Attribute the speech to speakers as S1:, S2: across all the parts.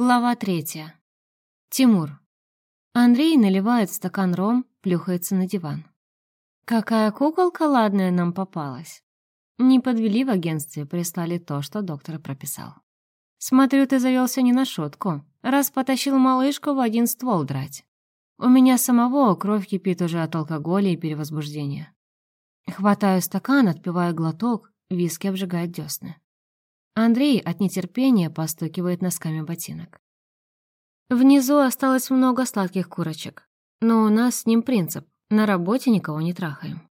S1: Глава третья. Тимур. Андрей наливает стакан ром, плюхается на диван. Какая куколка ладная нам попалась. Не подвели в агентстве, прислали то, что доктор прописал. Смотрю, ты завелся не на шутку, раз потащил малышку в один ствол драть. У меня самого кровь кипит уже от алкоголя и перевозбуждения. Хватаю стакан, отпиваю глоток, виски обжигает десны. Андрей от нетерпения постукивает носками ботинок. Внизу осталось много сладких курочек, но у нас с ним принцип — на работе никого не трахаем.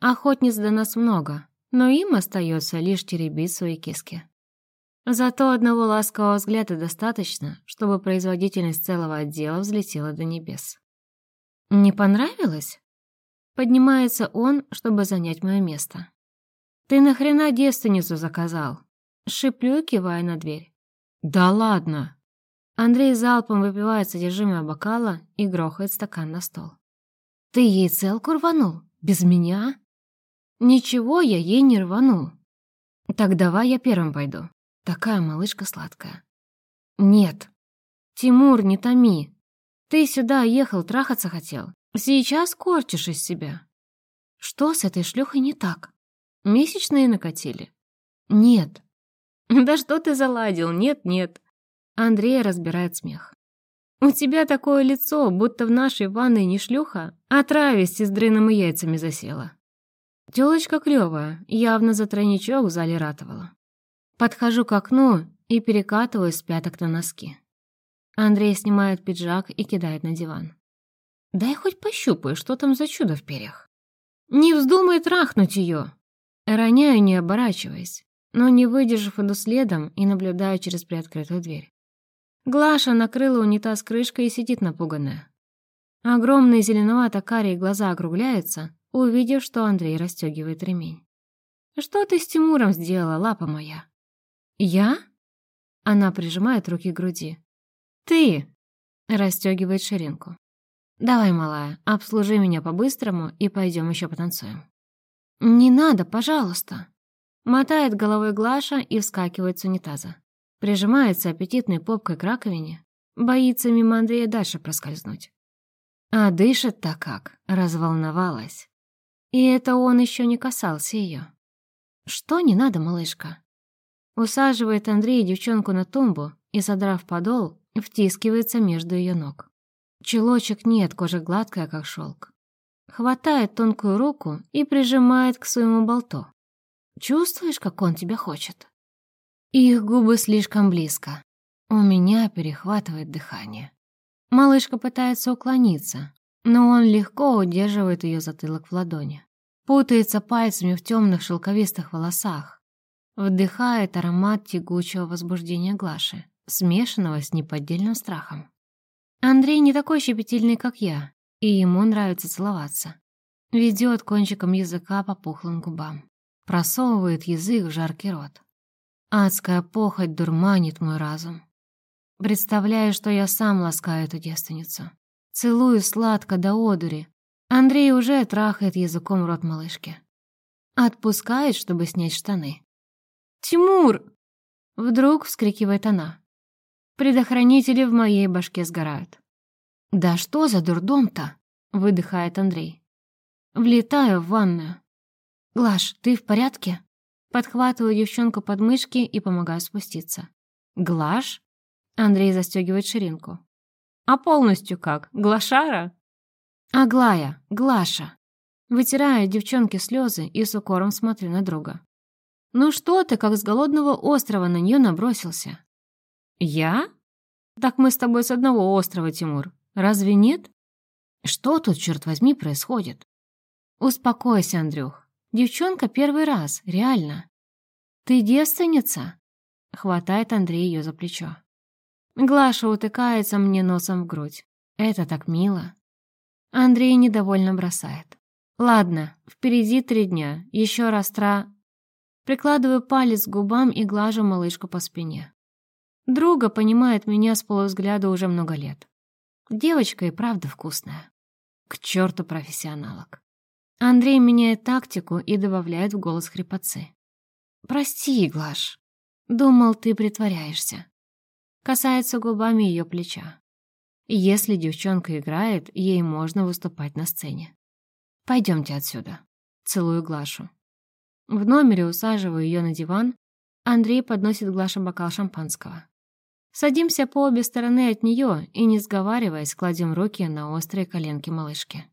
S1: Охотниц до нас много, но им остается лишь теребить свои киски. Зато одного ласкового взгляда достаточно, чтобы производительность целого отдела взлетела до небес. «Не понравилось?» Поднимается он, чтобы занять мое место. «Ты нахрена девственницу заказал?» Шиплю, кивая на дверь. «Да ладно!» Андрей залпом выпивает содержимое бокала и грохает стакан на стол. «Ты ей целку рванул? Без меня?» «Ничего я ей не рванул». «Так давай я первым пойду. Такая малышка сладкая». «Нет». «Тимур, не томи. Ты сюда ехал, трахаться хотел. Сейчас корчишь из себя». «Что с этой шлюхой не так? Месячные накатили?» «Нет». «Да что ты заладил? Нет-нет». Андрей разбирает смех. «У тебя такое лицо, будто в нашей ванной не шлюха, а трависть с дрыном и яйцами засела». Тёлочка клёвая, явно за тройничок в зале ратовала. Подхожу к окну и перекатываю с пяток на носки. Андрей снимает пиджак и кидает на диван. «Дай хоть пощупаю, что там за чудо в перьях». «Не вздумай трахнуть её!» Роняю, не оборачиваясь но не выдержав, иду следом и наблюдаю через приоткрытую дверь. Глаша накрыла унитаз крышкой и сидит напуганная. Огромные зеленовато-карие глаза округляются, увидев, что Андрей расстегивает ремень. «Что ты с Тимуром сделала, лапа моя?» «Я?» Она прижимает руки к груди. «Ты!» Расстегивает ширинку. «Давай, малая, обслужи меня по-быстрому и пойдем еще потанцуем». «Не надо, пожалуйста!» Мотает головой Глаша и вскакивает с унитаза. Прижимается аппетитной попкой к раковине. Боится мимо Андрея дальше проскользнуть. А дышит-то как, разволновалась. И это он еще не касался ее. «Что не надо, малышка?» Усаживает Андрей девчонку на тумбу и, задрав подол, втискивается между ее ног. Челочек нет, кожа гладкая, как шелк. Хватает тонкую руку и прижимает к своему болту. Чувствуешь, как он тебя хочет? Их губы слишком близко. У меня перехватывает дыхание. Малышка пытается уклониться, но он легко удерживает ее затылок в ладони. Путается пальцами в темных шелковистых волосах. Вдыхает аромат тягучего возбуждения Глаши, смешанного с неподдельным страхом. Андрей не такой щепетильный, как я, и ему нравится целоваться. Ведет кончиком языка по пухлым губам просовывает язык в жаркий рот. Адская похоть дурманит мой разум. Представляю, что я сам ласкаю эту девственницу. Целую сладко до одури. Андрей уже трахает языком рот малышки. Отпускает, чтобы снять штаны. «Тимур!» Вдруг вскрикивает она. Предохранители в моей башке сгорают. «Да что за дурдом-то?» — выдыхает Андрей. Влетаю в ванную. «Глаш, ты в порядке?» Подхватываю девчонку под мышки и помогаю спуститься. «Глаш?» Андрей застегивает ширинку. «А полностью как? Глашара?» «Аглая, Глаша!» Вытираю девчонке слезы и с укором смотрю на друга. «Ну что ты, как с голодного острова на нее набросился?» «Я? Так мы с тобой с одного острова, Тимур. Разве нет?» «Что тут, черт возьми, происходит?» «Успокойся, Андрюх. Девчонка первый раз, реально. Ты девственница? Хватает Андрей ее за плечо. Глаша утыкается мне носом в грудь. Это так мило. Андрей недовольно бросает. Ладно, впереди три дня. Еще раз тра... Прикладываю палец к губам и глажу малышку по спине. Друга понимает меня с полувзгляда уже много лет. Девочка и правда вкусная. К черту профессионалок. Андрей меняет тактику и добавляет в голос хрипотцы. «Прости, Глаш. Думал, ты притворяешься». касается губами ее плеча. Если девчонка играет, ей можно выступать на сцене. «Пойдемте отсюда». Целую Глашу. В номере усаживаю ее на диван. Андрей подносит Глаше бокал шампанского. Садимся по обе стороны от нее и, не сговариваясь, кладем руки на острые коленки малышки.